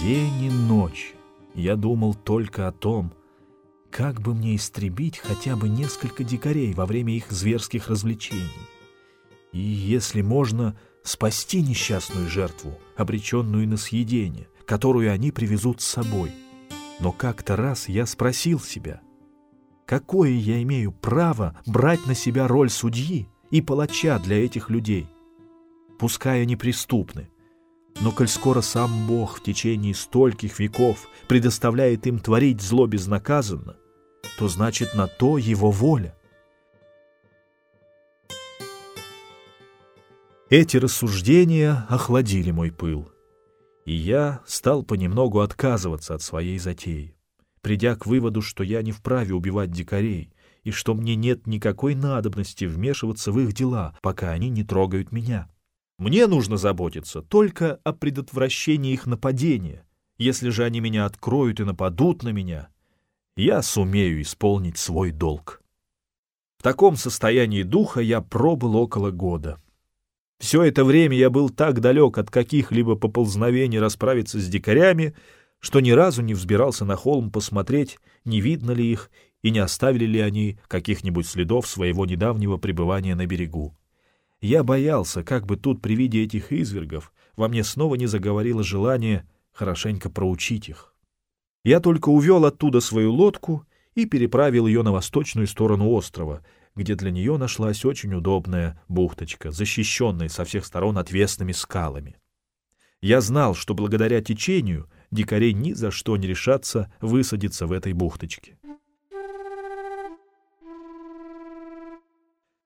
День и ночь я думал только о том, как бы мне истребить хотя бы несколько дикарей во время их зверских развлечений. И, если можно, спасти несчастную жертву, обреченную на съедение, которую они привезут с собой. Но как-то раз я спросил себя, какое я имею право брать на себя роль судьи и палача для этих людей? Пускай они преступны, но коль скоро сам Бог в течение стольких веков предоставляет им творить зло безнаказанно, то значит на то его воля. Эти рассуждения охладили мой пыл, и я стал понемногу отказываться от своей затеи, придя к выводу, что я не вправе убивать дикарей, и что мне нет никакой надобности вмешиваться в их дела, пока они не трогают меня. Мне нужно заботиться только о предотвращении их нападения. Если же они меня откроют и нападут на меня, я сумею исполнить свой долг. В таком состоянии духа я пробыл около года. Все это время я был так далек от каких-либо поползновений расправиться с дикарями, что ни разу не взбирался на холм посмотреть, не видно ли их и не оставили ли они каких-нибудь следов своего недавнего пребывания на берегу. Я боялся, как бы тут при виде этих извергов во мне снова не заговорило желание хорошенько проучить их. Я только увел оттуда свою лодку и переправил ее на восточную сторону острова, где для нее нашлась очень удобная бухточка, защищенная со всех сторон отвесными скалами. Я знал, что благодаря течению дикарей ни за что не решатся высадиться в этой бухточке.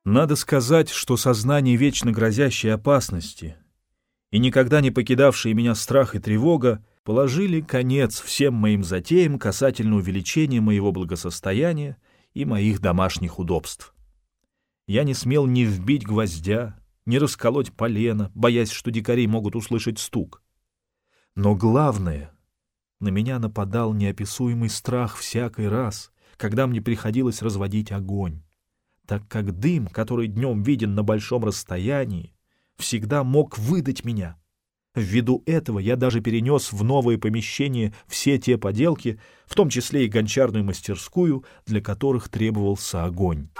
Надо сказать, что сознание вечно грозящей опасности и никогда не покидавшие меня страх и тревога положили конец всем моим затеям касательно увеличения моего благосостояния и моих домашних удобств. Я не смел ни вбить гвоздя, ни расколоть полено, боясь, что дикари могут услышать стук. Но главное, на меня нападал неописуемый страх всякий раз, когда мне приходилось разводить огонь так как дым, который днем виден на большом расстоянии, всегда мог выдать меня. Ввиду этого я даже перенес в новое помещение все те поделки, в том числе и гончарную мастерскую, для которых требовался огонь.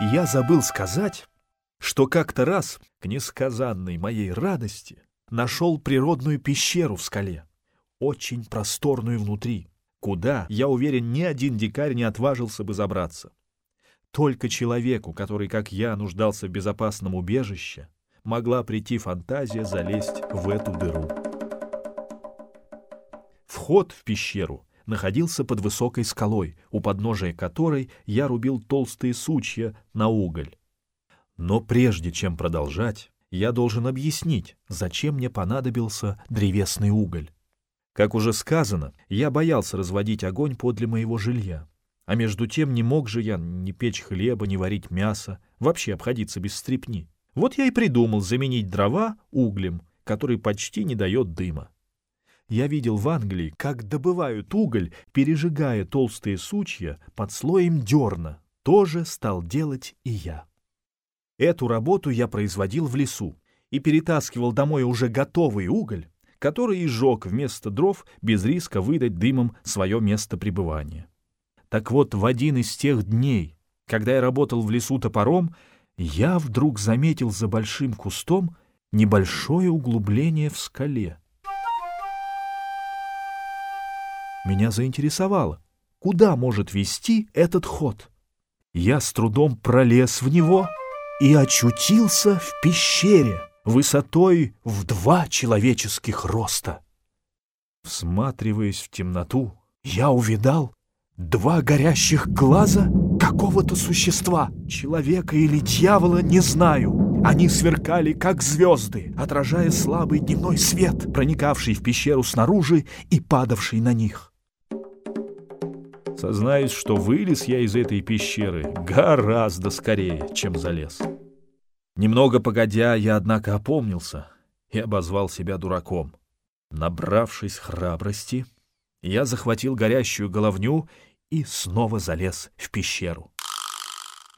я забыл сказать, что как-то раз, к несказанной моей радости, нашел природную пещеру в скале, очень просторную внутри, куда, я уверен, ни один дикарь не отважился бы забраться. Только человеку, который, как я, нуждался в безопасном убежище, могла прийти фантазия залезть в эту дыру. Вход в пещеру находился под высокой скалой, у подножия которой я рубил толстые сучья на уголь. Но прежде чем продолжать, я должен объяснить, зачем мне понадобился древесный уголь. Как уже сказано, я боялся разводить огонь подле моего жилья. А между тем не мог же я ни печь хлеба, ни варить мясо, вообще обходиться без стрепни. Вот я и придумал заменить дрова углем, который почти не дает дыма. Я видел в Англии, как добывают уголь, пережигая толстые сучья под слоем дерна. Тоже стал делать и я. Эту работу я производил в лесу и перетаскивал домой уже готовый уголь, который и жег вместо дров без риска выдать дымом свое место пребывания. Так вот, в один из тех дней, когда я работал в лесу топором, я вдруг заметил за большим кустом небольшое углубление в скале. Меня заинтересовало, куда может вести этот ход. Я с трудом пролез в него и очутился в пещере высотой в два человеческих роста. Всматриваясь в темноту, я увидал два горящих глаза какого-то существа, человека или дьявола, не знаю. Они сверкали, как звезды, отражая слабый дневной свет, проникавший в пещеру снаружи и падавший на них. Сознаюсь, что вылез я из этой пещеры гораздо скорее, чем залез. Немного погодя, я, однако, опомнился и обозвал себя дураком. Набравшись храбрости, я захватил горящую головню и снова залез в пещеру.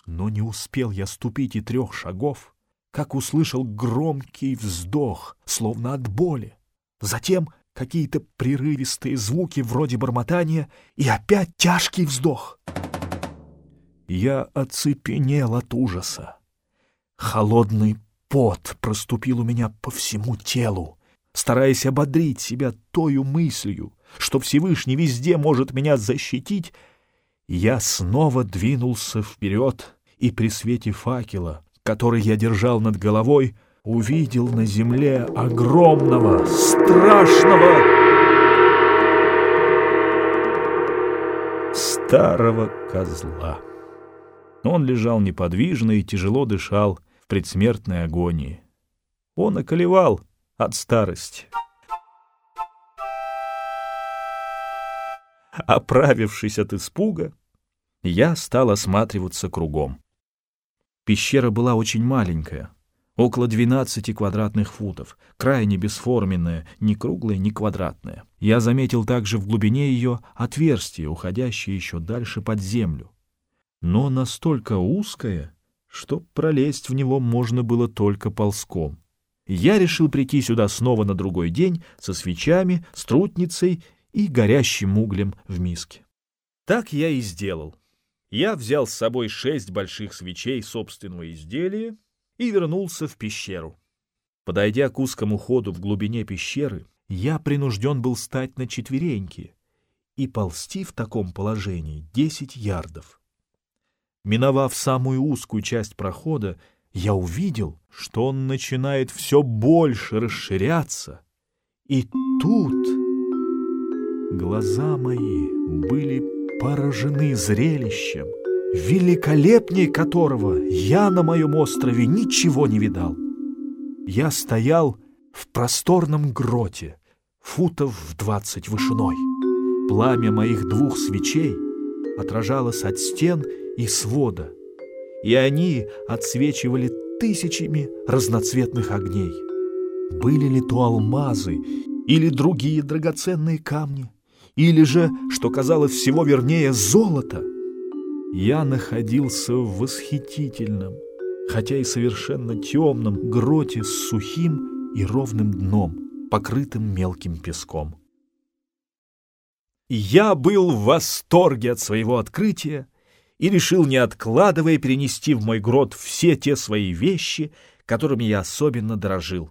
Но не успел я ступить и трех шагов, как услышал громкий вздох, словно от боли. Затем какие-то прерывистые звуки вроде бормотания и опять тяжкий вздох. Я оцепенел от ужаса. Холодный пот проступил у меня по всему телу, стараясь ободрить себя тою мыслью, что Всевышний везде может меня защитить, я снова двинулся вперед и при свете факела, который я держал над головой, увидел на земле огромного, страшного, старого козла. Он лежал неподвижно и тяжело дышал предсмертной агонии. Он околевал от старости. Оправившись от испуга, я стал осматриваться кругом. Пещера была очень маленькая, около 12 квадратных футов, крайне бесформенная, ни круглая, ни квадратная. Я заметил также в глубине ее отверстие, уходящее еще дальше под землю. Но настолько узкое, что пролезть в него можно было только ползком. Я решил прийти сюда снова на другой день со свечами, с трутницей и горящим углем в миске. Так я и сделал. Я взял с собой шесть больших свечей собственного изделия и вернулся в пещеру. Подойдя к узкому ходу в глубине пещеры, я принужден был стать на четвереньки и ползти в таком положении десять ярдов. Миновав самую узкую часть прохода, я увидел, что он начинает все больше расширяться. И тут... Глаза мои были поражены зрелищем, великолепнее которого я на моем острове ничего не видал. Я стоял в просторном гроте, футов в двадцать вышиной. Пламя моих двух свечей отражалось от стен и свода, и они отсвечивали тысячами разноцветных огней. Были ли то алмазы или другие драгоценные камни? или же, что казалось всего вернее, золото. Я находился в восхитительном, хотя и совершенно темном гроте с сухим и ровным дном, покрытым мелким песком. Я был в восторге от своего открытия и решил, не откладывая, перенести в мой грот все те свои вещи, которыми я особенно дорожил,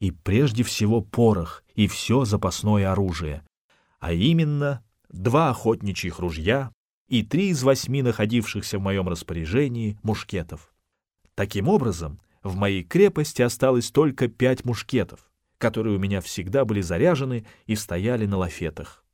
и прежде всего порох и все запасное оружие, а именно два охотничьих ружья и три из восьми находившихся в моем распоряжении мушкетов. Таким образом, в моей крепости осталось только пять мушкетов, которые у меня всегда были заряжены и стояли на лафетах.